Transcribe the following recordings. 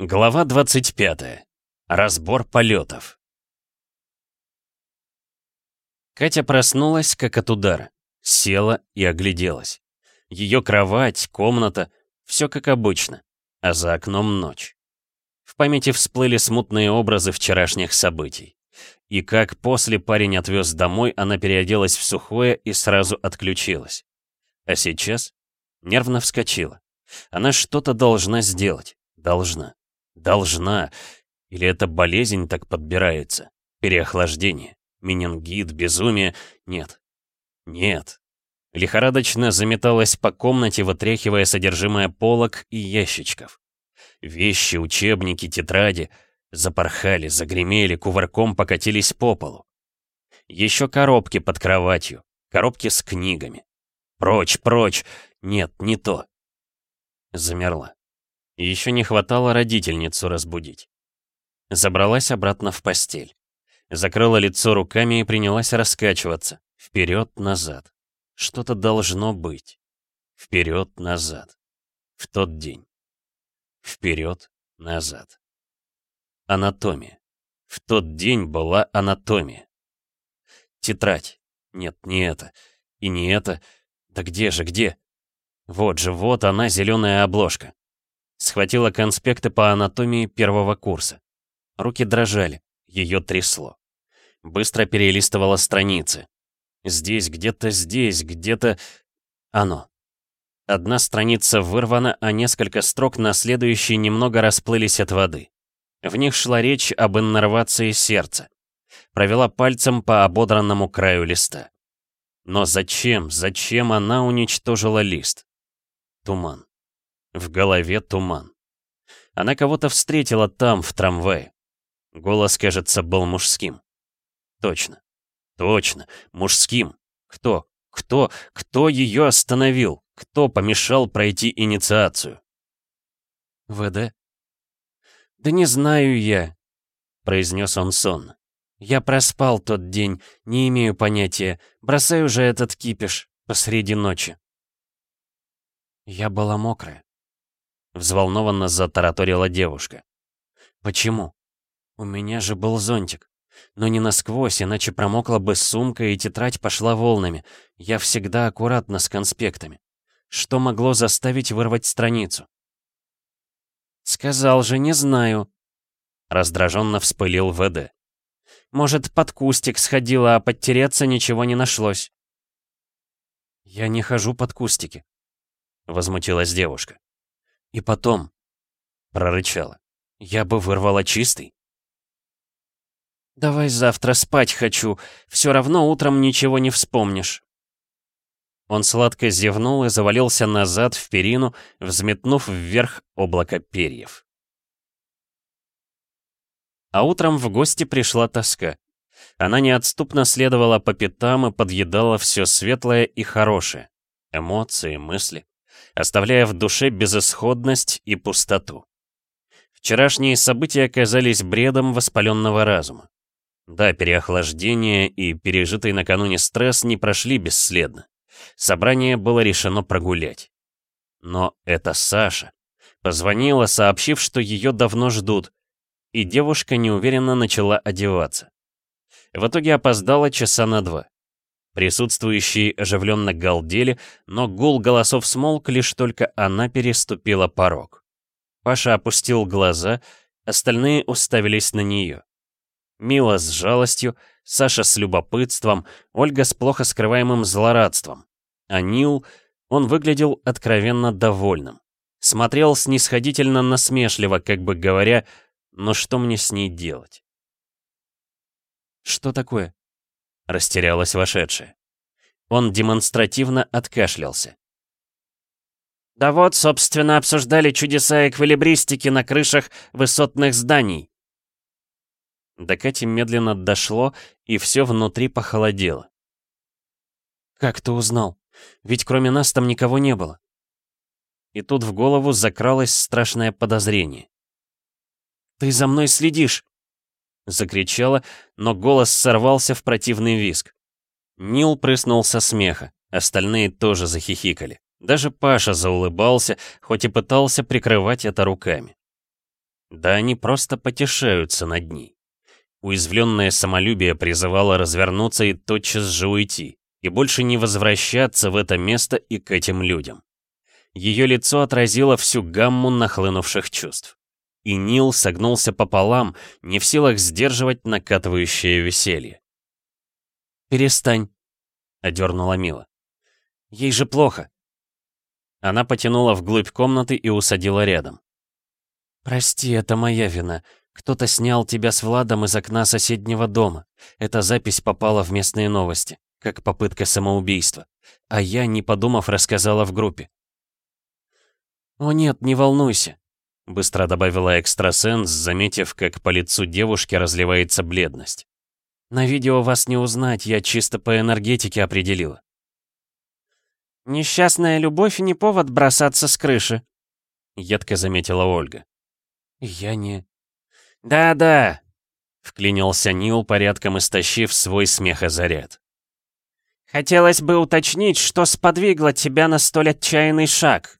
Глава 25. Разбор полетов. Катя проснулась, как от удара. Села и огляделась. Ее кровать, комната — все как обычно, а за окном ночь. В памяти всплыли смутные образы вчерашних событий. И как после парень отвез домой, она переоделась в сухое и сразу отключилась. А сейчас нервно вскочила. Она что-то должна сделать. Должна. Должна. Или это болезнь так подбирается? Переохлаждение? Менингит? Безумие? Нет. Нет. Лихорадочно заметалась по комнате, вытряхивая содержимое полок и ящичков. Вещи, учебники, тетради запорхали, загремели, кувырком покатились по полу. Еще коробки под кроватью, коробки с книгами. Прочь, прочь! Нет, не то. Замерла. Еще не хватало родительницу разбудить. Забралась обратно в постель. Закрыла лицо руками и принялась раскачиваться. Вперед-назад. Что-то должно быть. Вперед-назад. В тот день. Вперед-назад. Анатомия. В тот день была анатомия. Тетрадь. Нет, не это. И не это. Да где же, где? Вот же, вот она, зеленая обложка. Схватила конспекты по анатомии первого курса. Руки дрожали, ее трясло. Быстро перелистывала страницы. Здесь, где-то здесь, где-то... Оно. Одна страница вырвана, а несколько строк на следующей немного расплылись от воды. В них шла речь об иннервации сердца. Провела пальцем по ободранному краю листа. Но зачем, зачем она уничтожила лист? Туман. В голове туман. Она кого-то встретила там, в трамвае. Голос, кажется, был мужским. Точно. Точно. Мужским. Кто? Кто? Кто ее остановил? Кто помешал пройти инициацию? ВД? Да не знаю я, произнес он сонно. Я проспал тот день, не имею понятия. Бросаю же этот кипиш посреди ночи. Я была мокрая. Взволнованно затараторила девушка. «Почему? У меня же был зонтик. Но не насквозь, иначе промокла бы сумка и тетрадь пошла волнами. Я всегда аккуратно с конспектами. Что могло заставить вырвать страницу?» «Сказал же, не знаю», — раздраженно вспылил ВД. «Может, под кустик сходила, а подтереться ничего не нашлось». «Я не хожу под кустики», — возмутилась девушка. И потом, прорычала, я бы вырвала чистый. «Давай завтра спать хочу, все равно утром ничего не вспомнишь». Он сладко зевнул и завалился назад в перину, взметнув вверх облако перьев. А утром в гости пришла тоска. Она неотступно следовала по пятам и подъедала все светлое и хорошее. Эмоции, мысли оставляя в душе безысходность и пустоту. Вчерашние события оказались бредом воспаленного разума. Да, переохлаждение и пережитый накануне стресс не прошли бесследно. Собрание было решено прогулять. Но это Саша. Позвонила, сообщив, что ее давно ждут, и девушка неуверенно начала одеваться. В итоге опоздала часа на два. Присутствующие оживленно галдели, но гул голосов смолк, лишь только она переступила порог. Паша опустил глаза, остальные уставились на нее. Мила с жалостью, Саша с любопытством, Ольга с плохо скрываемым злорадством. А Нил, он выглядел откровенно довольным. Смотрел снисходительно насмешливо, как бы говоря, «Ну что мне с ней делать?» «Что такое?» Растерялась вошедшая. Он демонстративно откашлялся. «Да вот, собственно, обсуждали чудеса эквилибристики на крышах высотных зданий». До Кати медленно дошло, и все внутри похолодело. «Как ты узнал? Ведь кроме нас там никого не было». И тут в голову закралось страшное подозрение. «Ты за мной следишь!» Закричала, но голос сорвался в противный визг. Нил прыснул со смеха, остальные тоже захихикали. Даже Паша заулыбался, хоть и пытался прикрывать это руками. Да они просто потешаются над ней. Уязвленное самолюбие призывало развернуться и тотчас же уйти, и больше не возвращаться в это место и к этим людям. Ее лицо отразило всю гамму нахлынувших чувств. И Нил согнулся пополам, не в силах сдерживать накатывающее веселье. «Перестань», — одернула Мила. «Ей же плохо». Она потянула вглубь комнаты и усадила рядом. «Прости, это моя вина. Кто-то снял тебя с Владом из окна соседнего дома. Эта запись попала в местные новости, как попытка самоубийства. А я, не подумав, рассказала в группе. «О нет, не волнуйся», — быстро добавила экстрасенс, заметив, как по лицу девушки разливается бледность. «На видео вас не узнать, я чисто по энергетике определила». «Несчастная любовь не повод бросаться с крыши», — едко заметила Ольга. «Я не...» «Да-да», — вклинился Нил, порядком истощив свой смехозаряд. «Хотелось бы уточнить, что сподвигло тебя на столь отчаянный шаг».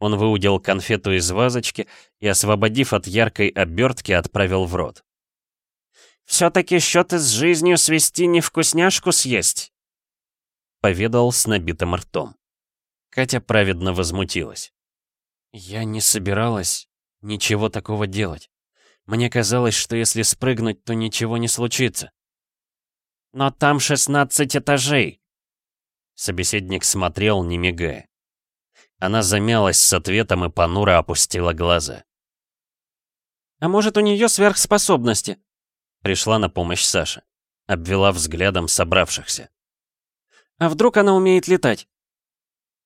Он выудил конфету из вазочки и, освободив от яркой обертки, отправил в рот. «Все-таки счеты с жизнью свести не вкусняшку съесть?» Поведал с набитым ртом. Катя праведно возмутилась. «Я не собиралась ничего такого делать. Мне казалось, что если спрыгнуть, то ничего не случится». «Но там 16 этажей!» Собеседник смотрел, не мигая. Она замялась с ответом и понуро опустила глаза. «А может, у нее сверхспособности?» Пришла на помощь Саша. Обвела взглядом собравшихся. «А вдруг она умеет летать?»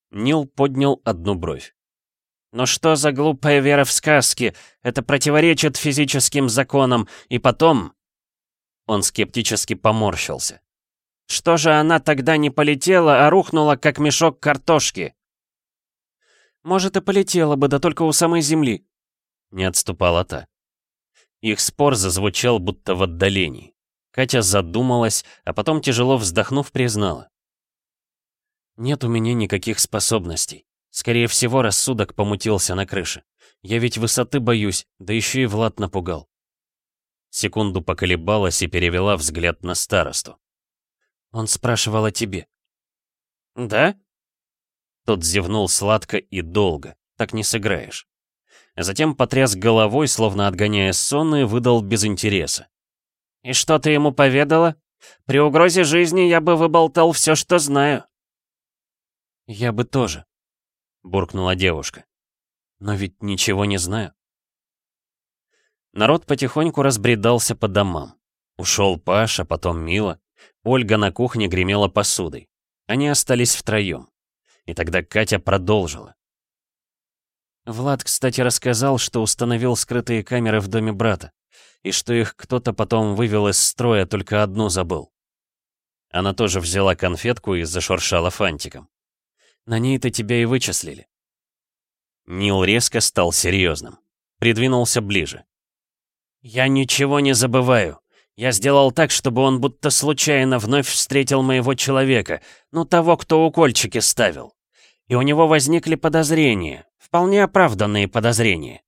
Нил поднял одну бровь. «Но что за глупая вера в сказки? Это противоречит физическим законам. И потом...» Он скептически поморщился. «Что же она тогда не полетела, а рухнула, как мешок картошки?» Может, и полетела бы, да только у самой земли. Не отступала та. Их спор зазвучал будто в отдалении. Катя задумалась, а потом, тяжело вздохнув, признала. «Нет у меня никаких способностей. Скорее всего, рассудок помутился на крыше. Я ведь высоты боюсь, да еще и Влад напугал». Секунду поколебалась и перевела взгляд на старосту. «Он спрашивал о тебе». «Да?» Тот зевнул сладко и долго. Так не сыграешь. Затем потряс головой, словно отгоняя сон, и выдал без интереса. «И что ты ему поведала? При угрозе жизни я бы выболтал все, что знаю». «Я бы тоже», — буркнула девушка. «Но ведь ничего не знаю». Народ потихоньку разбредался по домам. Ушел Паша, потом Мила. Ольга на кухне гремела посудой. Они остались втроем. И тогда Катя продолжила. Влад, кстати, рассказал, что установил скрытые камеры в доме брата, и что их кто-то потом вывел из строя, только одну забыл. Она тоже взяла конфетку и зашуршала фантиком. На ней-то тебя и вычислили. Нил резко стал серьезным. Придвинулся ближе. «Я ничего не забываю. Я сделал так, чтобы он будто случайно вновь встретил моего человека, ну того, кто укольчики ставил и у него возникли подозрения, вполне оправданные подозрения.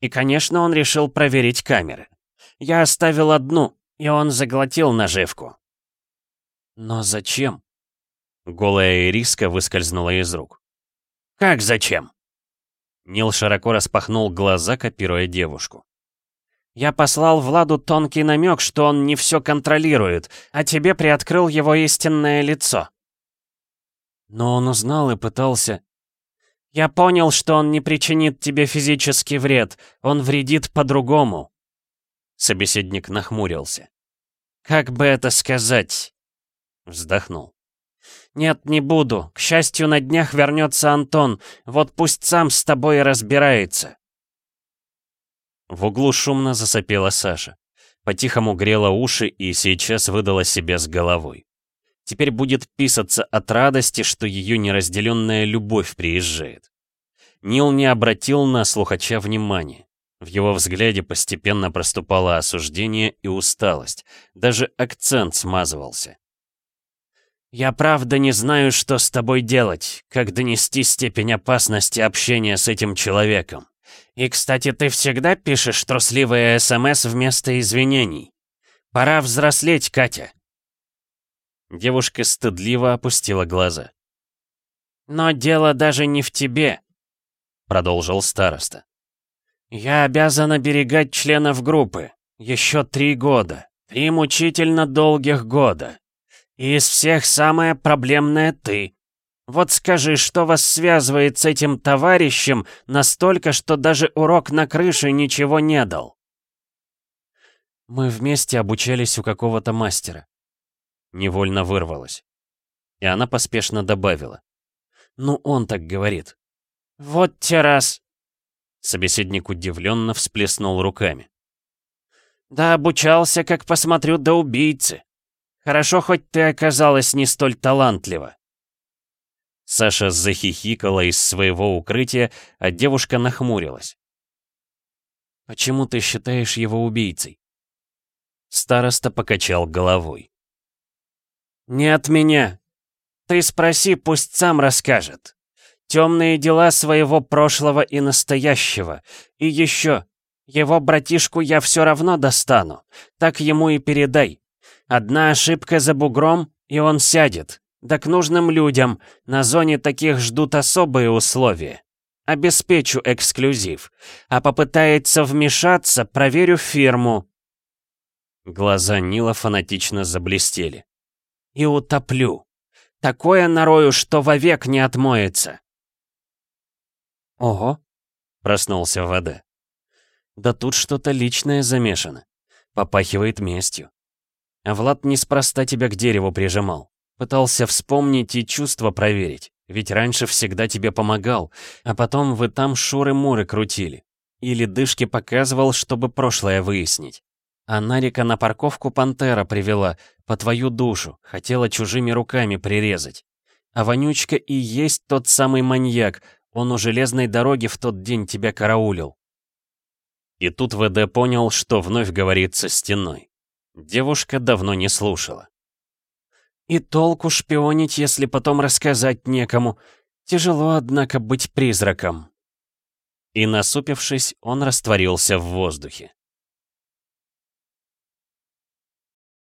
И, конечно, он решил проверить камеры. Я оставил одну, и он заглотил наживку. Но зачем? Голая ириска выскользнула из рук. Как зачем? Нил широко распахнул глаза, копируя девушку. «Я послал Владу тонкий намек, что он не все контролирует, а тебе приоткрыл его истинное лицо. Но он узнал и пытался... «Я понял, что он не причинит тебе физический вред. Он вредит по-другому». Собеседник нахмурился. «Как бы это сказать?» Вздохнул. «Нет, не буду. К счастью, на днях вернется Антон. Вот пусть сам с тобой разбирается». В углу шумно засопела Саша. По-тихому грела уши и сейчас выдала себя с головой. Теперь будет писаться от радости, что ее неразделенная любовь приезжает. Нил не обратил на слухача внимания. В его взгляде постепенно проступало осуждение и усталость. Даже акцент смазывался. «Я правда не знаю, что с тобой делать, как донести степень опасности общения с этим человеком. И, кстати, ты всегда пишешь трусливые СМС вместо извинений. Пора взрослеть, Катя. Девушка стыдливо опустила глаза. «Но дело даже не в тебе», — продолжил староста. «Я обязан оберегать членов группы. Еще три года. Три мучительно долгих года. И из всех самое проблемное ты. Вот скажи, что вас связывает с этим товарищем настолько, что даже урок на крыше ничего не дал?» Мы вместе обучались у какого-то мастера. Невольно вырвалось. И она поспешно добавила. Ну, он так говорит. «Вот те раз!» Собеседник удивленно всплеснул руками. «Да обучался, как посмотрю, до убийцы. Хорошо, хоть ты оказалась не столь талантлива». Саша захихикала из своего укрытия, а девушка нахмурилась. «Почему ты считаешь его убийцей?» Староста покачал головой. «Не от меня. Ты спроси, пусть сам расскажет. Темные дела своего прошлого и настоящего. И еще, его братишку я все равно достану. Так ему и передай. Одна ошибка за бугром, и он сядет. Да к нужным людям. На зоне таких ждут особые условия. Обеспечу эксклюзив. А попытается вмешаться, проверю фирму. Глаза Нила фанатично заблестели и утоплю. Такое нарою, что вовек не отмоется. Ого, проснулся ВД. Да тут что-то личное замешано. Попахивает местью. А Влад неспроста тебя к дереву прижимал. Пытался вспомнить и чувства проверить. Ведь раньше всегда тебе помогал, а потом вы там шуры-муры крутили. Или дышки показывал, чтобы прошлое выяснить. А Нарика на парковку Пантера привела, по твою душу, хотела чужими руками прирезать. А Вонючка и есть тот самый маньяк, он у железной дороги в тот день тебя караулил. И тут ВД понял, что вновь говорит со стеной. Девушка давно не слушала. «И толку шпионить, если потом рассказать некому. Тяжело, однако, быть призраком». И насупившись, он растворился в воздухе.